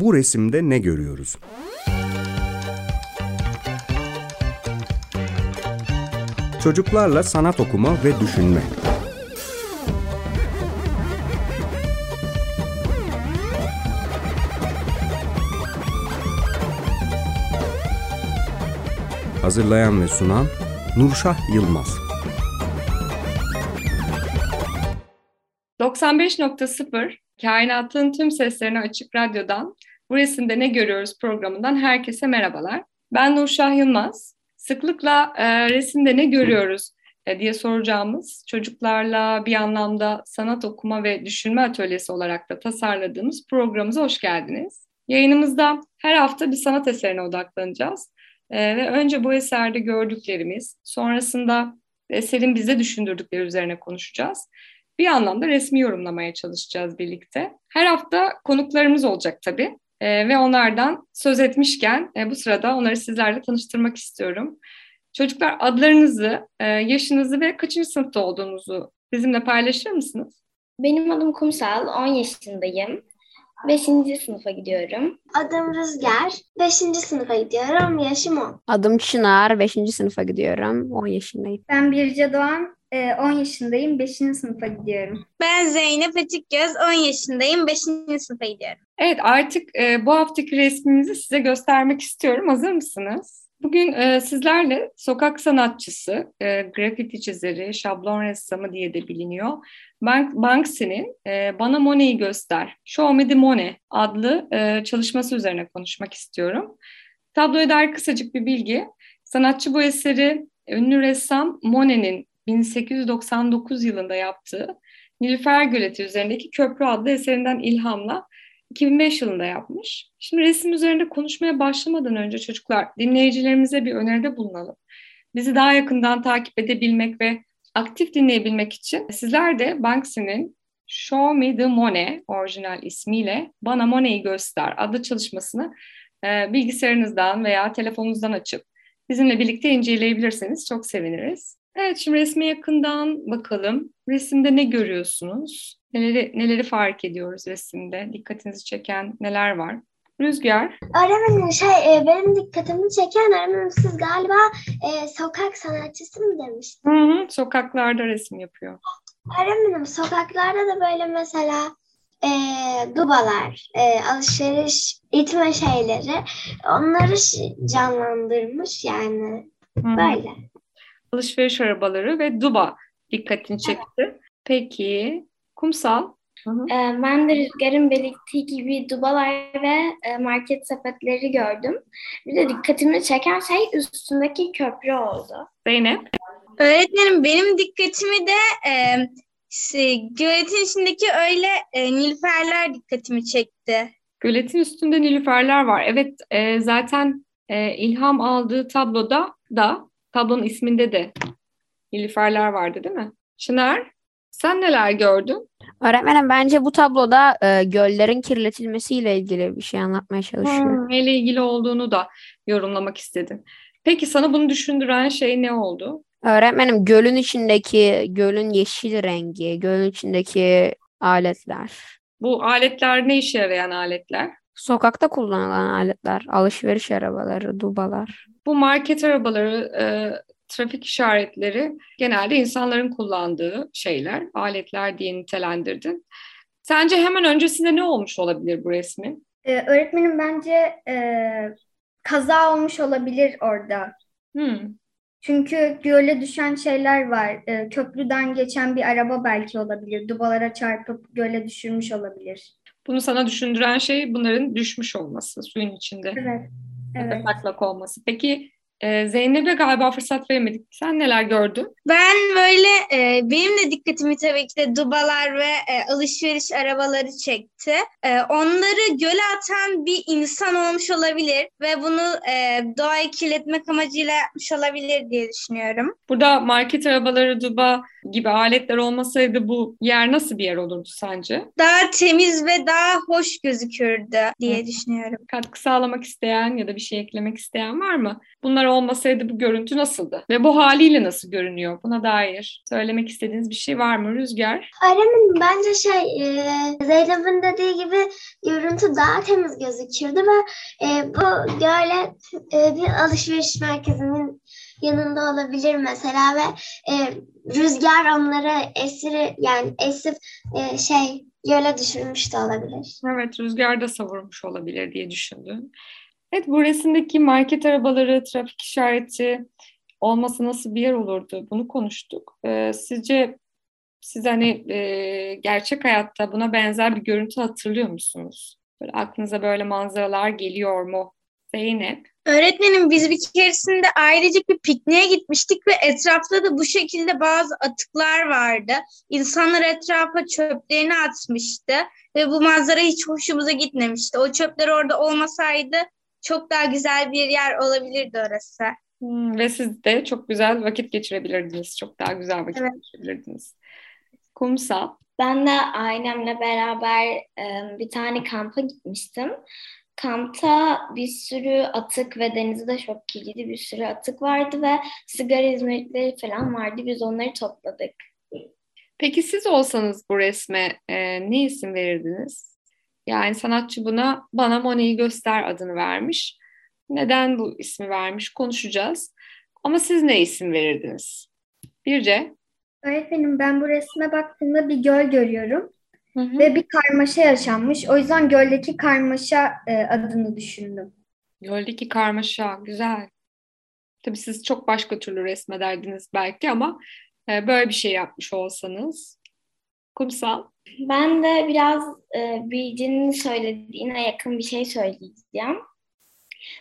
Bu resimde ne görüyoruz? Çocuklarla sanat okuma ve düşünme. Hazırlayan ve sunan Nurşah Yılmaz. 95.0 Kainatın Tüm Seslerine Açık Radyo'dan Bu Resimde Ne Görüyoruz programından herkese merhabalar. Ben Nurşah Yılmaz. Sıklıkla e, resimde ne görüyoruz e, diye soracağımız çocuklarla bir anlamda sanat okuma ve düşünme atölyesi olarak da tasarladığımız programımıza hoş geldiniz. Yayınımızda her hafta bir sanat eserine odaklanacağız. E, ve önce bu eserde gördüklerimiz, sonrasında eserin bize düşündürdükleri üzerine konuşacağız. Bir anlamda resmi yorumlamaya çalışacağız birlikte. Her hafta konuklarımız olacak tabii. E, ve onlardan söz etmişken e, bu sırada onları sizlerle tanıştırmak istiyorum. Çocuklar adlarınızı, e, yaşınızı ve kaçıncı sınıfta olduğunuzu bizimle paylaşır mısınız? Benim adım Kumsal, 10 yaşındayım. 5. sınıfa gidiyorum. Adım Rüzgar, 5. sınıfa gidiyorum, yaşım 10. Adım Çınar, 5. sınıfa gidiyorum, 10 yaşındayım. Ben Birce Doğan, 10 yaşındayım, 5. sınıfa gidiyorum. Ben Zeynep Açıkgöz, 10 yaşındayım, 5. sınıfa gidiyorum. Evet, artık e, bu haftaki resminizi size göstermek istiyorum. Hazır mısınız? Bugün e, sizlerle sokak sanatçısı, e, grafiti çizeri, şablon ressamı diye de biliniyor. Bank, Banksy'nin e, Bana Monet'i Göster, Show Me the Money adlı e, çalışması üzerine konuşmak istiyorum. Tabloya dair kısacık bir bilgi. Sanatçı bu eseri ünlü ressam Monet'in 1899 yılında yaptığı Nilüfer Göleti üzerindeki Köprü adlı eserinden ilhamla 2005 yılında yapmış. Şimdi resim üzerinde konuşmaya başlamadan önce çocuklar dinleyicilerimize bir öneride bulunalım. Bizi daha yakından takip edebilmek ve aktif dinleyebilmek için sizler de Banksy'nin Show Me the Money orijinal ismiyle Bana Money'i Göster adlı çalışmasını e, bilgisayarınızdan veya telefonunuzdan açıp bizimle birlikte inceleyebilirseniz çok seviniriz. Evet şimdi resme yakından bakalım. Resimde ne görüyorsunuz? Neleri, neleri fark ediyoruz resimde? Dikkatinizi çeken neler var? Rüzgar. Öğretmenim şey e, benim dikkatimi çeken öğretmenim siz galiba e, sokak sanatçısı mı demiştiniz? Hı hı, sokaklarda resim yapıyor. Öğretmenim sokaklarda da böyle mesela e, dubalar, e, alışveriş itme şeyleri onları canlandırmış yani hı. böyle. Alışveriş arabaları ve duba dikkatini çekti. Peki kumsal? Hı hı. Ben de Rüzgar'ın belirttiği gibi dubalar ve market sepetleri gördüm. Bir de dikkatimi çeken şey üstündeki köprü oldu. Zeynep? Öğretmenim benim dikkatimi de e, şey, göletin içindeki öyle e, nilüferler dikkatimi çekti. Göletin üstünde nilüferler var. Evet e, zaten e, ilham aldığı tabloda da tablonun isminde de nilüferler vardı değil mi? Çınar sen neler gördün? Öğretmenim bence bu tabloda e, göllerin kirletilmesiyle ilgili bir şey anlatmaya çalışıyor. Hmm, neyle ilgili olduğunu da yorumlamak istedin. Peki sana bunu düşündüren şey ne oldu? Öğretmenim gölün içindeki gölün yeşil rengi, gölün içindeki aletler. Bu aletler ne işe yarayan aletler? Sokakta kullanılan aletler, alışveriş arabaları, dubalar. Bu market arabaları, e, trafik işaretleri genelde insanların kullandığı şeyler, aletler diye nitelendirdin. Sence hemen öncesinde ne olmuş olabilir bu resmin? Ee, öğretmenim bence e, kaza olmuş olabilir orada. Hmm. Çünkü göle düşen şeyler var. E, köprüden geçen bir araba belki olabilir. Dubalara çarpıp göle düşürmüş olabilir. Bunu sana düşündüren şey bunların düşmüş olması, suyun içinde. Evet. Evet. Taklak olması. Peki ee, Zeynep'e galiba fırsat veremedik. Sen neler gördün? Ben böyle e, benim de dikkatimi tabii ki de dubalar ve e, alışveriş arabaları çekti. E, onları göle atan bir insan olmuş olabilir ve bunu e, doğayı kirletmek amacıyla yapmış olabilir diye düşünüyorum. Burada market arabaları, duba gibi aletler olmasaydı bu yer nasıl bir yer olurdu sence? Daha temiz ve daha hoş gözükürdü diye Hı. düşünüyorum. Katkı sağlamak isteyen ya da bir şey eklemek isteyen var mı? Bunlar olmasaydı bu görüntü nasıldı? Ve bu haliyle nasıl görünüyor? Buna dair söylemek istediğiniz bir şey var mı Rüzgar? Öğretmenim bence şey e, Zeynep'in dediği gibi görüntü daha temiz gözükürdü ve e, bu gölet e, bir alışveriş merkezinin yanında olabilir mesela ve e, rüzgar onları esiri yani esip e, şey göle düşürmüş de olabilir. Evet, rüzgar da savurmuş olabilir diye düşündüm. Evet, bu resimdeki market arabaları, trafik işareti olması nasıl bir yer olurdu? Bunu konuştuk. Ee, sizce siz hani e, gerçek hayatta buna benzer bir görüntü hatırlıyor musunuz? Böyle aklınıza böyle manzaralar geliyor mu? Zeynep. Öğretmenim biz bir keresinde ailecek bir pikniğe gitmiştik ve etrafta da bu şekilde bazı atıklar vardı. İnsanlar etrafa çöplerini atmıştı ve bu manzara hiç hoşumuza gitmemişti. O çöpler orada olmasaydı çok daha güzel bir yer olabilirdi orası. Hmm, ve siz de çok güzel vakit geçirebilirdiniz. Çok daha güzel vakit Evet. geçirebilirdiniz. Kumsal. Ben de ailemle beraber e, bir tane kampa gitmiştim. Kampta bir sürü atık ve denizi de çok kirliydi. Bir sürü atık vardı ve sigara izmaritleri falan vardı. Biz onları topladık. Peki siz olsanız bu resme e, ne isim verirdiniz? Yani sanatçı buna bana Monet'i göster adını vermiş. Neden bu ismi vermiş konuşacağız. Ama siz ne isim verirdiniz? Birce. Öğretmenim ben bu resme baktığımda bir göl görüyorum ve bir karmaşa yaşanmış. O yüzden göldeki karmaşa e, adını düşündüm. Göldeki karmaşa güzel. Tabii siz çok başka türlü resmederdiniz belki ama e, böyle bir şey yapmış olsanız. Kumsal. Ben de biraz e, Bilge'nin söylediğine yakın bir şey söyleyeceğim.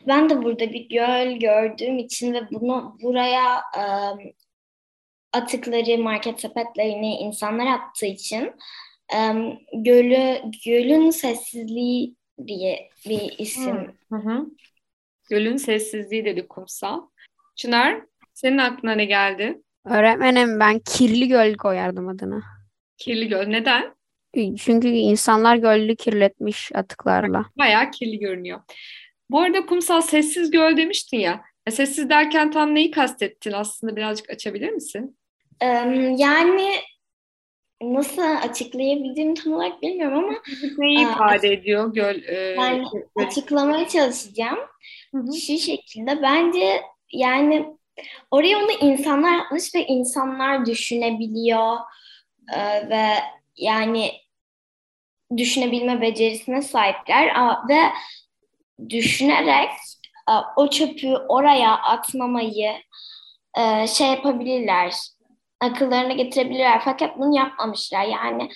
Ben de burada bir göl gördüğüm için ve bunu buraya e, atıkları, market sepetlerini insanlar attığı için e, gölü, gölün sessizliği diye bir isim. Hı hı. Gölün sessizliği dedi kumsal. Çınar, senin aklına ne geldi? Öğretmenim ben kirli göl koyardım adını. Kirli göl. Neden? Çünkü insanlar gölü kirletmiş atıklarla. Bayağı kirli görünüyor. Bu arada kumsal sessiz göl demiştin ya. Ya Sessiz derken tam neyi kastettin aslında birazcık açabilir misin? E, yani nasıl açıklayabildiğimi tam olarak bilmiyorum ama Neyi ifade ediyor göl? e, Yani açıklamaya çalışacağım. Hı hı. Şu şekilde bence yani oraya onu insanlar yapmış ve insanlar düşünebiliyor Ee, ve yani düşünebilme becerisine sahipler ve düşünerek e, o çöpü oraya atmamayı e, şey yapabilirler, akıllarına getirebilirler fakat bunu yapmamışlar. Yani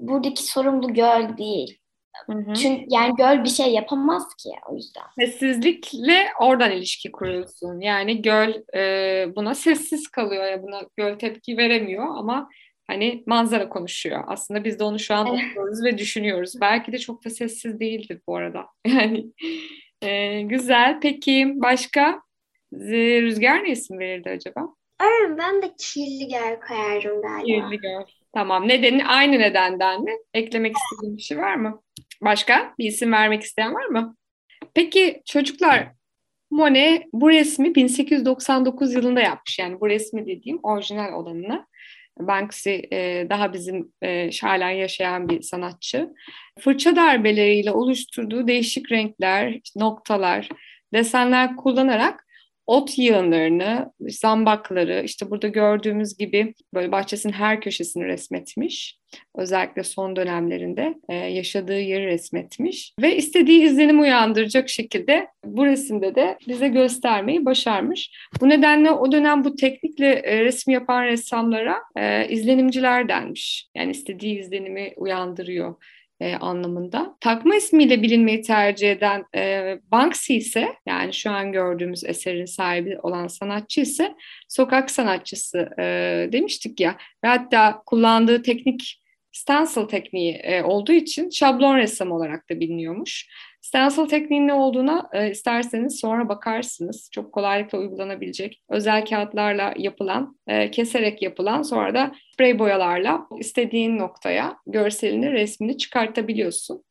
buradaki sorumlu göl değil. Hı hı. Çünkü yani göl bir şey yapamaz ki o yüzden. Sessizlikle oradan ilişki kuruyorsun. Yani göl e, buna sessiz kalıyor ya buna göl tepki veremiyor ama hani manzara konuşuyor. Aslında biz de onu şu an Evet. okuyoruz ve düşünüyoruz. Belki de çok da sessiz değildir bu arada. Yani e, güzel. Peki başka Rüzgar ne isim verirdi acaba? Öğretmenim ben de kirli göl koyarım galiba. Kirli göl. Tamam. Nedeni aynı nedenden mi? Eklemek istediğin bir şey var mı? Başka bir isim vermek isteyen var mı? Peki çocuklar Monet bu resmi 1899 yılında yapmış. Yani bu resmi dediğim orijinal olanını. Banksy e, daha bizim e, hala yaşayan bir sanatçı. Fırça darbeleriyle oluşturduğu değişik renkler, noktalar, desenler kullanarak ot yığınlarını, zambakları, işte burada gördüğümüz gibi böyle bahçesinin her köşesini resmetmiş. Özellikle son dönemlerinde e, yaşadığı yeri resmetmiş. Ve istediği izlenim uyandıracak şekilde bu resimde de bize göstermeyi başarmış. Bu nedenle o dönem bu teknikle e, resim yapan ressamlara e, izlenimciler denmiş. Yani istediği izlenimi uyandırıyor e, anlamında. Takma ismiyle bilinmeyi tercih eden e, Banksy ise yani şu an gördüğümüz eserin sahibi olan sanatçı ise sokak sanatçısı e, demiştik ya ve hatta kullandığı teknik stencil tekniği e, olduğu için şablon ressam olarak da biliniyormuş. Stencil tekniğinin ne olduğuna e, isterseniz sonra bakarsınız. Çok kolaylıkla uygulanabilecek özel kağıtlarla yapılan, e, keserek yapılan sonra da sprey boyalarla istediğin noktaya görselini, resmini çıkartabiliyorsun.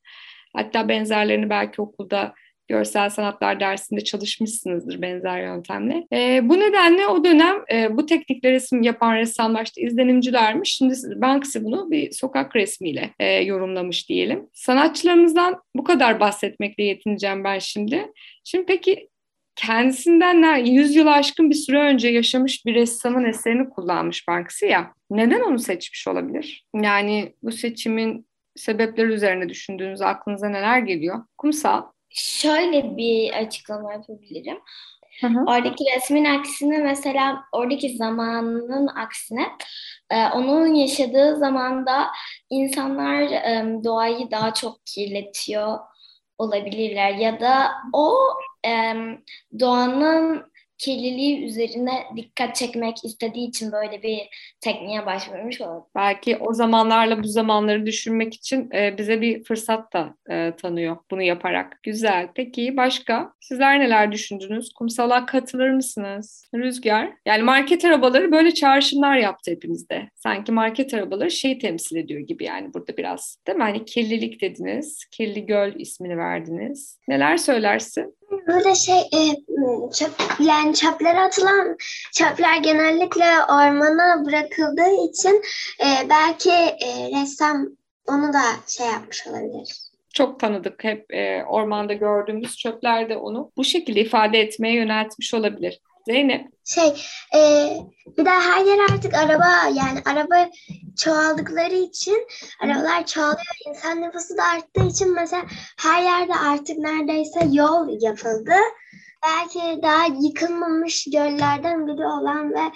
Hatta benzerlerini belki okulda görsel sanatlar dersinde çalışmışsınızdır benzer yöntemle. E, bu nedenle o dönem e, bu teknikle resim yapan ressamlar işte izlenimcilermiş. Şimdi Banksy bunu bir sokak resmiyle e, yorumlamış diyelim. Sanatçılarımızdan bu kadar bahsetmekle yetineceğim ben şimdi. Şimdi peki kendisinden 100 yıl aşkın bir süre önce yaşamış bir ressamın eserini kullanmış Banksy ya. Neden onu seçmiş olabilir? Yani bu seçimin sebepleri üzerine düşündüğünüz aklınıza neler geliyor? Kumsal. Şöyle bir açıklama yapabilirim. Hı hı. Oradaki resmin aksine mesela oradaki zamanın aksine e, onun yaşadığı zamanda insanlar e, doğayı daha çok kirletiyor olabilirler ya da o e, doğanın kirliliği üzerine dikkat çekmek istediği için böyle bir tekniğe başvurmuş olabilir. Belki o zamanlarla bu zamanları düşünmek için e, bize bir fırsat da e, tanıyor bunu yaparak. Güzel. Peki başka? Sizler neler düşündünüz? Kumsala katılır mısınız? Rüzgar. Yani market arabaları böyle çağrışımlar yaptı hepimizde. Sanki market arabaları şey temsil ediyor gibi yani burada biraz. Değil mi? Hani kirlilik dediniz. Kirli Göl ismini verdiniz. Neler söylersin? Böyle şey e, çöp, yani çöplere atılan çöpler genellikle ormana bırakıldığı için e, belki e, ressam onu da şey yapmış olabilir. Çok tanıdık hep e, ormanda gördüğümüz çöpler de onu bu şekilde ifade etmeye yöneltmiş olabilir. Zeynep. Şey, e, bir de her yer artık araba yani araba çoğaldıkları için arabalar çoğalıyor. İnsan nüfusu da arttığı için mesela her yerde artık neredeyse yol yapıldı. Belki daha yıkılmamış göllerden biri olan ve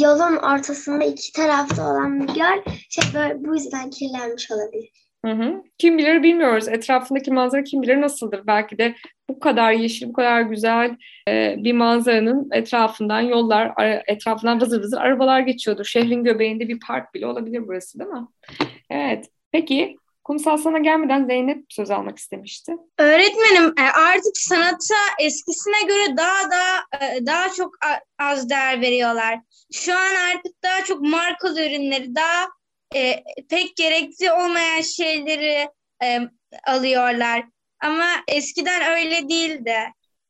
yolun ortasında iki tarafta olan bir göl şey böyle bu yüzden kirlenmiş olabilir. Hı hı. Kim bilir bilmiyoruz. Etrafındaki manzara kim bilir nasıldır. Belki de bu kadar yeşil, bu kadar güzel e, bir manzaranın etrafından yollar, etrafından vızır vızır arabalar geçiyordur. Şehrin göbeğinde bir park bile olabilir burası değil mi? Evet. Peki Kumsal sana gelmeden Zeynep söz almak istemişti. Öğretmenim e, artık sanata eskisine göre daha daha e, daha çok az değer veriyorlar. Şu an artık daha çok markalı ürünleri, daha e, pek gerekli olmayan şeyleri e, alıyorlar. Ama eskiden öyle değildi.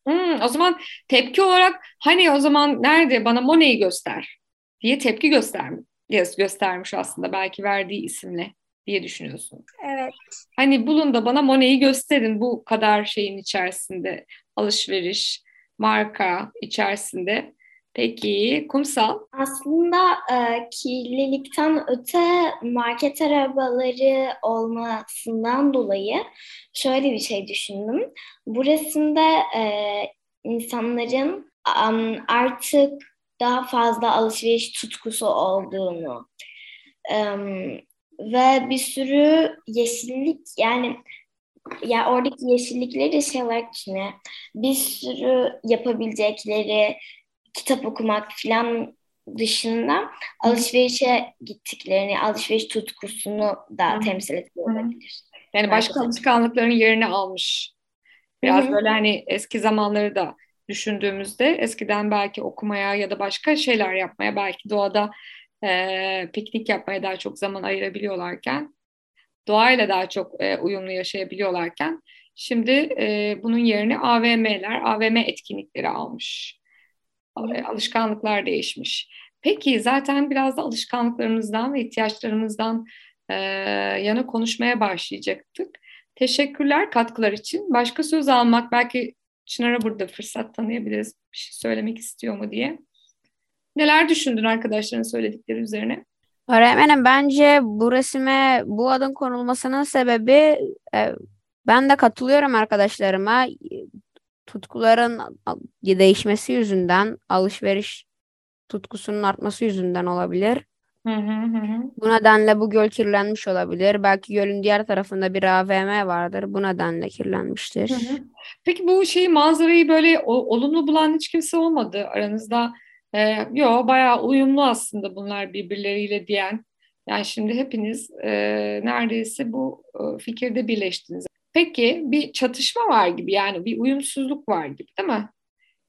Hmm, o zaman tepki olarak hani o zaman nerede bana Monet'i göster diye tepki göstermiş, göstermiş aslında belki verdiği isimle diye düşünüyorsun. Evet. Hani bulun da bana Monet'i gösterin bu kadar şeyin içerisinde alışveriş, marka içerisinde Peki kumsal? Aslında e, kirlilikten öte market arabaları olmasından dolayı şöyle bir şey düşündüm. Bu resimde e, insanların um, artık daha fazla alışveriş tutkusu olduğunu um, ve bir sürü yeşillik yani ya oradaki yeşillikleri de şey olarak düşünüyor. Bir sürü yapabilecekleri kitap okumak falan dışında alışverişe gittiklerini, alışveriş tutkusunu da Hı. temsil ediyor olabilir. Yani başka alışkanlıkların yerini almış. Biraz Hı-hı. böyle hani eski zamanları da düşündüğümüzde eskiden belki okumaya ya da başka şeyler yapmaya belki doğada e, piknik yapmaya daha çok zaman ayırabiliyorlarken doğayla daha çok e, uyumlu yaşayabiliyorlarken şimdi e, bunun yerini AVM'ler, AVM etkinlikleri almış alışkanlıklar değişmiş. Peki zaten biraz da alışkanlıklarımızdan ve ihtiyaçlarımızdan e, yana konuşmaya başlayacaktık. Teşekkürler katkılar için. Başka söz almak belki Çınar'a burada fırsat tanıyabiliriz. Bir şey söylemek istiyor mu diye. Neler düşündün arkadaşların söyledikleri üzerine? Öğretmenim bence bu resime bu adın konulmasının sebebi e, ben de katılıyorum arkadaşlarıma tutkuların değişmesi yüzünden, alışveriş tutkusunun artması yüzünden olabilir. Hı hı hı. Bu nedenle bu göl kirlenmiş olabilir. Belki gölün diğer tarafında bir AVM vardır. Bu nedenle kirlenmiştir. Hı hı. Peki bu şeyi manzarayı böyle olumlu bulan hiç kimse olmadı aranızda. Ee, yo bayağı uyumlu aslında bunlar birbirleriyle diyen. Yani şimdi hepiniz e, neredeyse bu e, fikirde birleştiniz. Peki bir çatışma var gibi yani bir uyumsuzluk var gibi değil mi?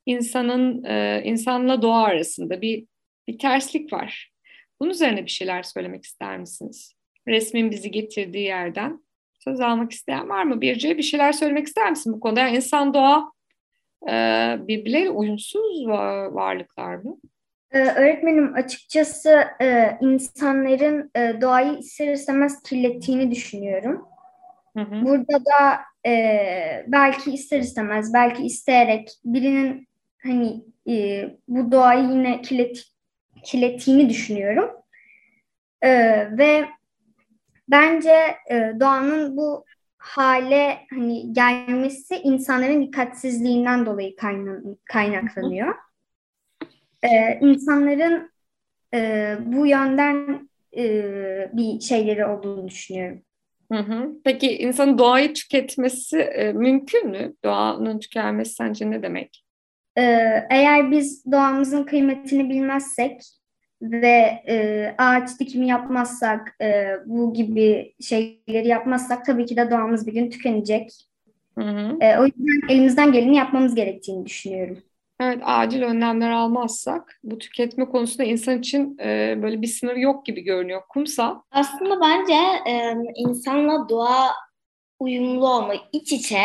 İnsanın e, insanla doğa arasında bir bir terslik var. Bunun üzerine bir şeyler söylemek ister misiniz? Resmin bizi getirdiği yerden söz almak isteyen var mı? Birce bir şeyler söylemek ister misin bu konuda? Yani insan doğa e, birbirleriyle uyumsuz varlıklar mı? Ee, öğretmenim açıkçası e, insanların e, doğayı ister istemez kirlettiğini düşünüyorum. Hı. Burada da e, belki ister istemez, belki isteyerek birinin hani e, bu doğayı yine kirlet, kirlettiğini düşünüyorum. E, ve bence e, doğanın bu hale hani gelmesi insanların dikkatsizliğinden dolayı kaynaklanıyor. Ee, insanların e, bu yönden e, bir şeyleri olduğunu düşünüyorum. Hı hı. Peki insanın doğayı tüketmesi e, mümkün mü? Doğanın tükenmesi sence ne demek? Ee, eğer biz doğamızın kıymetini bilmezsek ve e, ağaç dikimi yapmazsak, e, bu gibi şeyleri yapmazsak tabii ki de doğamız bir gün tükenecek. Hı hı. E, o yüzden elimizden geleni yapmamız gerektiğini düşünüyorum. Evet, acil önlemler almazsak bu tüketme konusunda insan için e, böyle bir sınır yok gibi görünüyor. Kumsal. Aslında bence e, insanla doğa uyumlu olma, iç içe.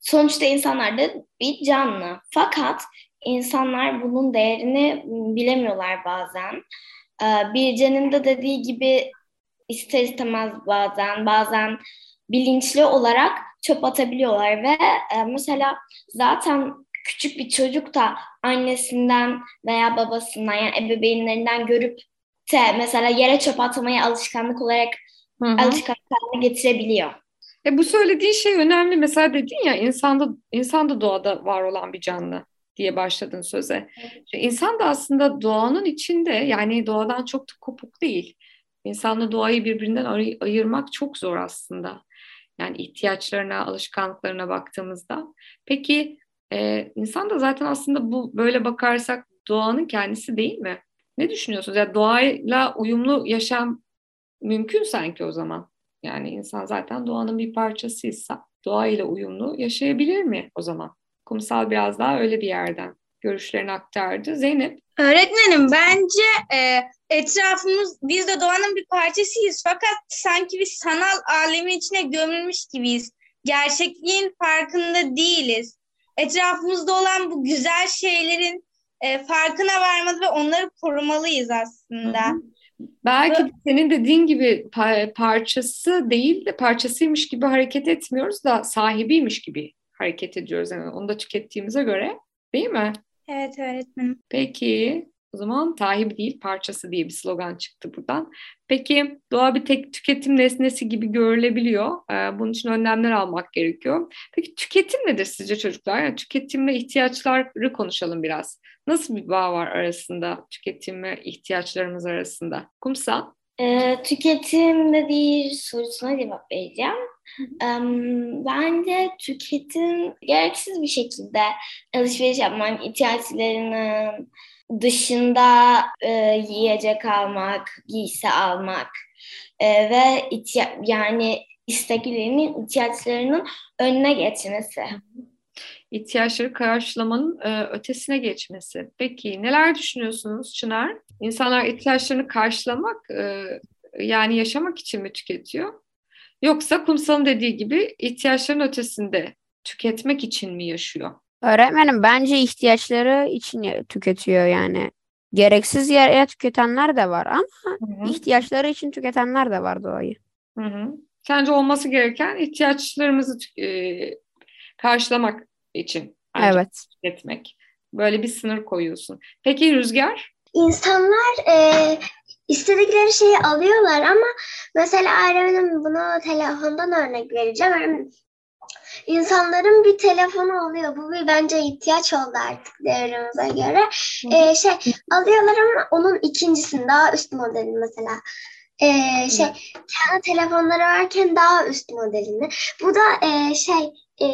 Sonuçta insanlar da bir canlı. Fakat insanlar bunun değerini bilemiyorlar bazen. E, Birce'nin de dediği gibi ister istemez bazen, bazen bilinçli olarak çöp atabiliyorlar ve e, mesela zaten küçük bir çocuk da annesinden veya babasından yani ebeveynlerinden görüp de mesela yere çöp atmayı alışkanlık olarak hı hı. alışkanlık haline getirebiliyor. E bu söylediğin şey önemli. Mesela dedin ya insanda insanda doğada var olan bir canlı diye başladın söze. Evet. İnsan da aslında doğanın içinde yani doğadan çok da kopuk değil. İnsanla doğayı birbirinden ay- ayırmak çok zor aslında. Yani ihtiyaçlarına, alışkanlıklarına baktığımızda. Peki ee, insan da zaten aslında bu böyle bakarsak doğanın kendisi değil mi? Ne düşünüyorsunuz? Ya yani doğayla uyumlu yaşam mümkün sanki o zaman. Yani insan zaten doğanın bir parçasıysa doğayla uyumlu yaşayabilir mi o zaman? Kumsal biraz daha öyle bir yerden görüşlerini aktardı. Zeynep? Öğretmenim bence e, etrafımız biz de doğanın bir parçasıyız fakat sanki bir sanal alemin içine gömülmüş gibiyiz. Gerçekliğin farkında değiliz etrafımızda olan bu güzel şeylerin e, farkına varmalı ve onları korumalıyız aslında. Hı hı. Belki senin dediğin gibi parçası değil de parçasıymış gibi hareket etmiyoruz da sahibiymiş gibi hareket ediyoruz. Yani onu da tükettiğimize göre değil mi? Evet öğretmenim. Peki o zaman sahibi değil parçası diye bir slogan çıktı buradan. Peki doğa bir tek tüketim nesnesi gibi görülebiliyor. Ee, bunun için önlemler almak gerekiyor. Peki tüketim nedir sizce çocuklar? Yani tüketim ve ihtiyaçları konuşalım biraz. Nasıl bir bağ var arasında tüketim ve ihtiyaçlarımız arasında? Kumsal? E, tüketim nedir sorusuna cevap vereceğim. Um, bence tüketim gereksiz bir şekilde alışveriş yapmak, ihtiyaçlarının dışında e, yiyecek almak, giysi almak e, ve ihtiya- yani isteklerinin ihtiyaçlarının önüne geçmesi. İhtiyaçları karşılamanın e, ötesine geçmesi. Peki neler düşünüyorsunuz Çınar? İnsanlar ihtiyaçlarını karşılamak e, yani yaşamak için mi tüketiyor? Yoksa kumsalın dediği gibi ihtiyaçların ötesinde tüketmek için mi yaşıyor? Öğretmenim bence ihtiyaçları için tüketiyor yani. Gereksiz yere tüketenler de var ama Hı-hı. ihtiyaçları için tüketenler de var doğayı. Hı-hı. Sence olması gereken ihtiyaçlarımızı e, karşılamak için evet. tüketmek. Böyle bir sınır koyuyorsun. Peki Rüzgar? İnsanlar e, istedikleri şeyi alıyorlar ama mesela Erdem'in bunu telefondan örnek vereceğim. İnsanların bir telefonu oluyor. Bu bir bence ihtiyaç oldu artık devrimize göre. Ee, şey alıyorlar ama onun ikincisini daha üst modeli mesela. Ee, şey kendi telefonları varken daha üst modelini. Bu da e, şey e,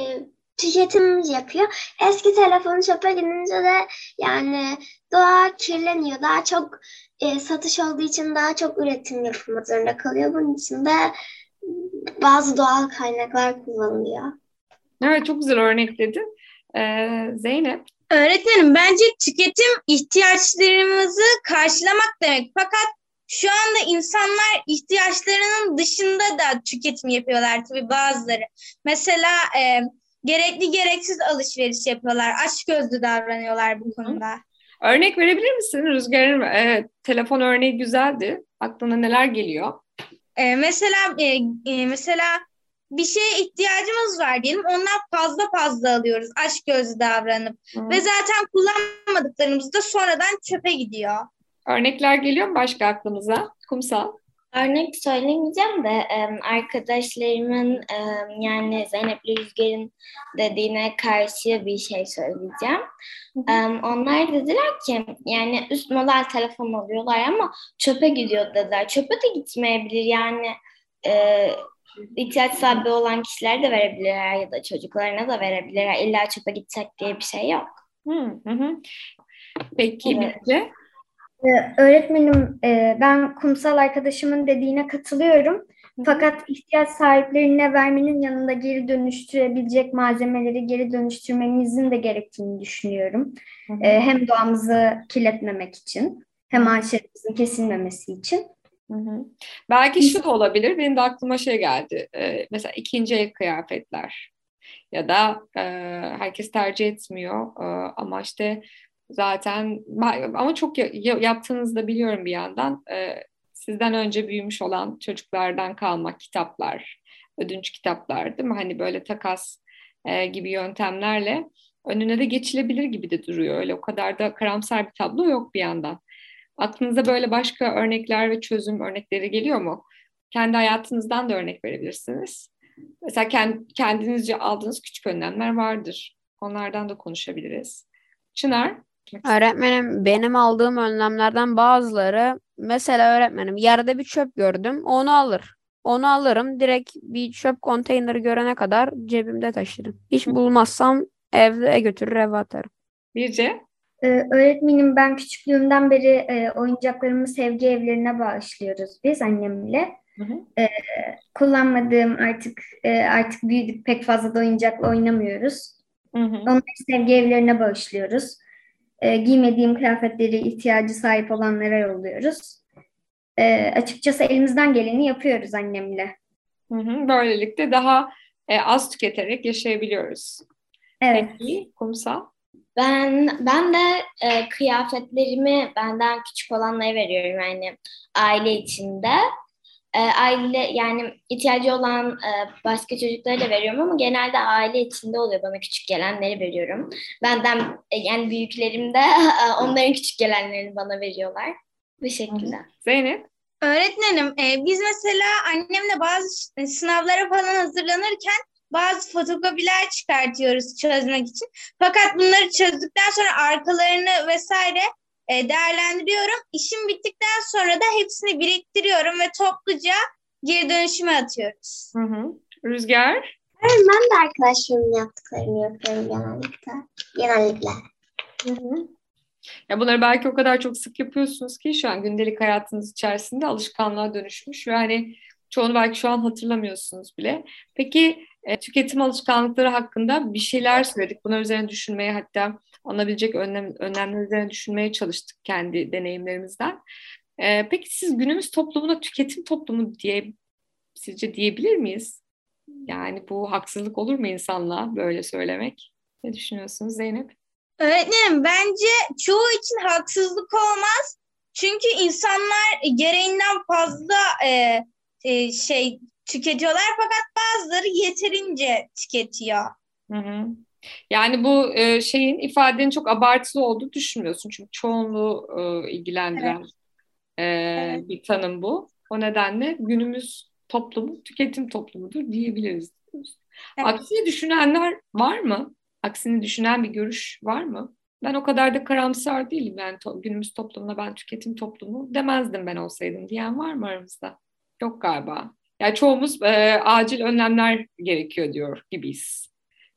tüketim yapıyor. Eski telefonu çöpe gidince de yani doğa kirleniyor. Daha çok e, satış olduğu için daha çok üretim yapılmak zorunda kalıyor. Bunun için de bazı doğal kaynaklar kullanılıyor. Evet çok güzel örnekledin. Ee, Zeynep? Öğretmenim bence tüketim ihtiyaçlarımızı karşılamak demek. Fakat şu anda insanlar ihtiyaçlarının dışında da tüketim yapıyorlar tabii bazıları. Mesela e, gerekli gereksiz alışveriş yapıyorlar. Aç gözlü davranıyorlar bu konuda. Örnek verebilir misin Rüzgar'ın e, telefon örneği güzeldi. Aklına neler geliyor? E, mesela e, e, mesela bir şeye ihtiyacımız var diyelim. Ondan fazla fazla alıyoruz. Aç gözlü davranıp. Hı. Ve zaten kullanmadıklarımız da sonradan çöpe gidiyor. Örnekler geliyor mu başka aklımıza? Kumsal. Örnek söylemeyeceğim de arkadaşlarımın yani Zeynep'le Rüzgar'ın dediğine karşı bir şey söyleyeceğim. Onlar dediler ki yani üst model telefon alıyorlar ama çöpe gidiyor dediler. Çöpe de gitmeyebilir yani e, ihtiyaç sahibi olan kişiler de verebilirler ya da çocuklarına da verebilirler. İlla çöpe gidecek diye bir şey yok. Hı hı. hı. Peki Evet. Bilge? Ee, Öğretmenim, e, ben kumsal arkadaşımın dediğine katılıyorum. Fakat ihtiyaç sahiplerine vermenin yanında geri dönüştürebilecek malzemeleri geri dönüştürmemizin de gerektiğini düşünüyorum. Hı hı. Ee, hem doğamızı kirletmemek için, hem ağaçlarımızın kesilmemesi için. Hı hı. Belki şu da olabilir. Benim de aklıma şey geldi. Ee, mesela ikinci el kıyafetler ya da e, herkes tercih etmiyor Ee, ama işte zaten ama çok ya- ya- yaptığınızı da biliyorum bir yandan. Ee, sizden önce büyümüş olan çocuklardan kalma kitaplar, ödünç kitaplar değil mi? Hani böyle takas e, gibi yöntemlerle önüne de geçilebilir gibi de duruyor. Öyle o kadar da karamsar bir tablo yok bir yandan. Aklınıza böyle başka örnekler ve çözüm örnekleri geliyor mu? Kendi hayatınızdan da örnek verebilirsiniz. Mesela kend- kendinizce aldığınız küçük önlemler vardır. Onlardan da konuşabiliriz. Çınar? Öğretmenim benim aldığım önlemlerden bazıları mesela öğretmenim yerde bir çöp gördüm onu alır. Onu alırım direkt bir çöp konteyneri görene kadar cebimde taşırım. Hiç bulmazsam evde götürür eve atarım. Birce? Ee, öğretmenim ben küçüklüğümden beri e, oyuncaklarımı sevgi evlerine bağışlıyoruz biz annemle. Hı hı. Ee, kullanmadığım artık e, artık büyüdük pek fazla da oyuncakla oynamıyoruz. Hı hı. Onları sevgi evlerine bağışlıyoruz. Ee, giymediğim kıyafetleri ihtiyacı sahip olanlara yolluyoruz. Ee, açıkçası elimizden geleni yapıyoruz annemle. Hı hı. Böylelikle daha e, az tüketerek yaşayabiliyoruz. Evet. Peki, kumsal? Ben ben de e, kıyafetlerimi benden küçük olanlara veriyorum yani aile içinde. E, aile yani ihtiyacı olan e, başka çocuklara da veriyorum ama genelde aile içinde oluyor bana küçük gelenleri veriyorum. Benden e, yani büyüklerim de e, onların küçük gelenlerini bana veriyorlar. Bu şekilde. Zeynep? Öğretmenim, e, biz mesela annemle bazı ş- sınavlara falan hazırlanırken bazı fotokopiler çıkartıyoruz çözmek için. Fakat bunları çözdükten sonra arkalarını vesaire e, değerlendiriyorum. İşim bittikten sonra da hepsini biriktiriyorum ve topluca geri dönüşüme atıyoruz. Hı hı. Rüzgar? Ben de arkadaşlarımın yaptıklarını yapıyorum genellikle. Genellikle. Hı hı. Ya bunları belki o kadar çok sık yapıyorsunuz ki şu an gündelik hayatınız içerisinde alışkanlığa dönüşmüş ve hani çoğunu belki şu an hatırlamıyorsunuz bile. Peki e, tüketim alışkanlıkları hakkında bir şeyler söyledik. Bunlar üzerine düşünmeye hatta alınabilecek önlem, önlemler üzerine düşünmeye çalıştık kendi deneyimlerimizden. E, peki siz günümüz toplumuna tüketim toplumu diye sizce diyebilir miyiz? Yani bu haksızlık olur mu insanlığa böyle söylemek? Ne düşünüyorsunuz Zeynep? Öğretmenim bence çoğu için haksızlık olmaz. Çünkü insanlar gereğinden fazla e, e, şey tüketiyorlar fakat bazıları yeterince tüketiyor. Hı hı. Yani bu e, şeyin ifadenin çok abartılı olduğunu düşünmüyorsun. Çünkü çoğunluğu e, ilgilendiren e, Evet. bir tanım bu. O nedenle günümüz toplumu tüketim toplumudur diyebiliriz. Evet. Aksini düşünenler var mı? Aksini düşünen bir görüş var mı? Ben o kadar da karamsar değilim. Yani to- günümüz toplumuna ben tüketim toplumu demezdim ben olsaydım diyen var mı aramızda? Yok galiba. Yani çoğumuz e, acil önlemler gerekiyor diyor gibiyiz.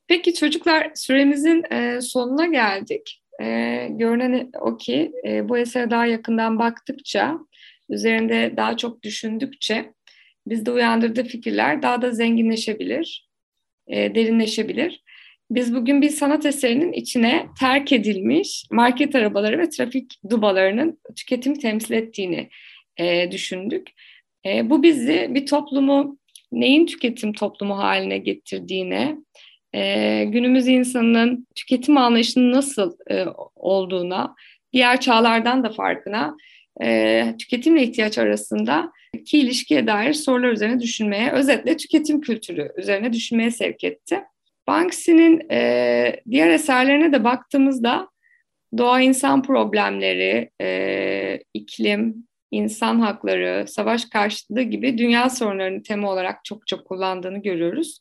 Peki çocuklar süremizin e, sonuna geldik. E, görünen o ki e, bu esere daha yakından baktıkça, üzerinde daha çok düşündükçe bizde uyandırdığı fikirler daha da zenginleşebilir, e, derinleşebilir. Biz bugün bir sanat eserinin içine terk edilmiş market arabaları ve trafik dubalarının tüketimi temsil ettiğini e, düşündük. E, bu bizi bir toplumu neyin tüketim toplumu haline getirdiğine, e, günümüz insanının tüketim anlayışının nasıl e, olduğuna, diğer çağlardan da farkına, e, tüketimle ihtiyaç arasında ki ilişkiye dair sorular üzerine düşünmeye, özetle tüketim kültürü üzerine düşünmeye sevk etti. Banksy'nin e, diğer eserlerine de baktığımızda doğa insan problemleri, e, iklim, insan hakları, savaş karşıtlığı gibi dünya sorunlarını tema olarak çok çok kullandığını görüyoruz.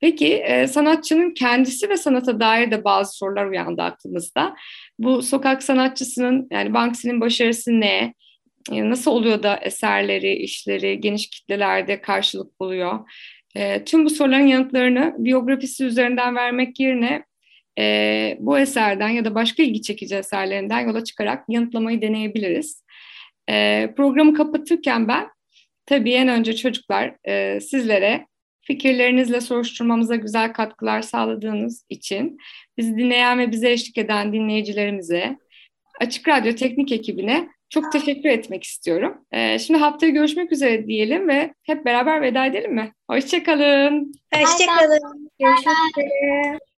Peki e, sanatçının kendisi ve sanata dair de bazı sorular uyandı aklımızda. Bu sokak sanatçısının yani Banksy'nin başarısı ne? E, nasıl oluyor da eserleri, işleri geniş kitlelerde karşılık buluyor? E, tüm bu soruların yanıtlarını biyografisi üzerinden vermek yerine bu eserden ya da başka ilgi çekici eserlerinden yola çıkarak yanıtlamayı deneyebiliriz. E, programı kapatırken ben tabii en önce çocuklar e, sizlere fikirlerinizle soruşturmamıza güzel katkılar sağladığınız için bizi dinleyen ve bize eşlik eden dinleyicilerimize, Açık Radyo teknik ekibine çok teşekkür etmek istiyorum. Ee, şimdi haftaya görüşmek üzere diyelim ve hep beraber veda edelim mi? Hoşçakalın. Hoşçakalın. Görüşmek üzere.